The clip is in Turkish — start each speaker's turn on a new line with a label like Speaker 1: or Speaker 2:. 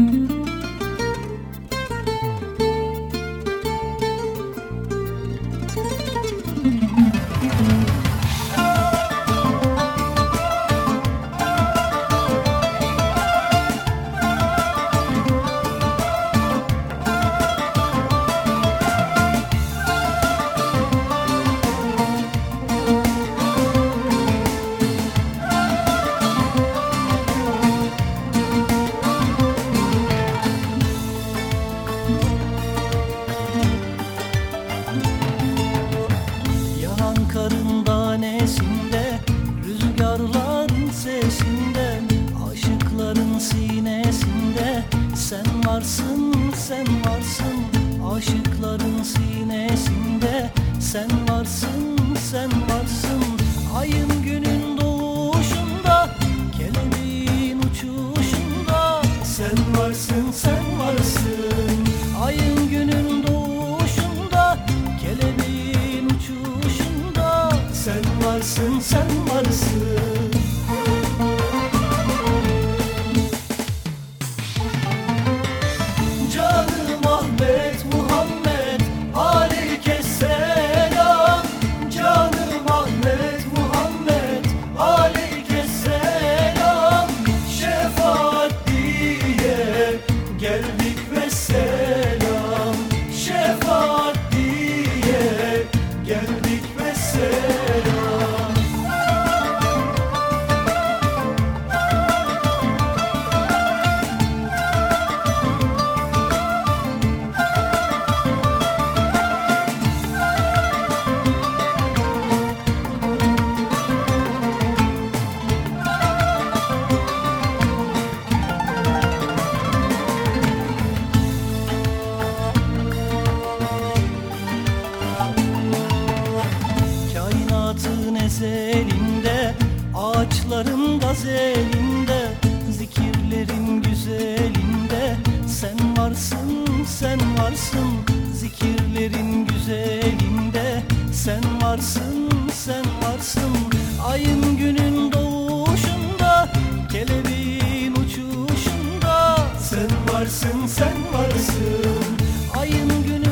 Speaker 1: Mm-hmm. Kainatın ezelinde Ağaçların gazelinde Zikirlerin güzelinde. Sen varsın, sen varsın Zikirlerin güzelinde. Sen varsın, sen varsın Ayın günün doğuşunda Kelebeğin uçuşunda. Sen varsın, sen varsın Ayın günün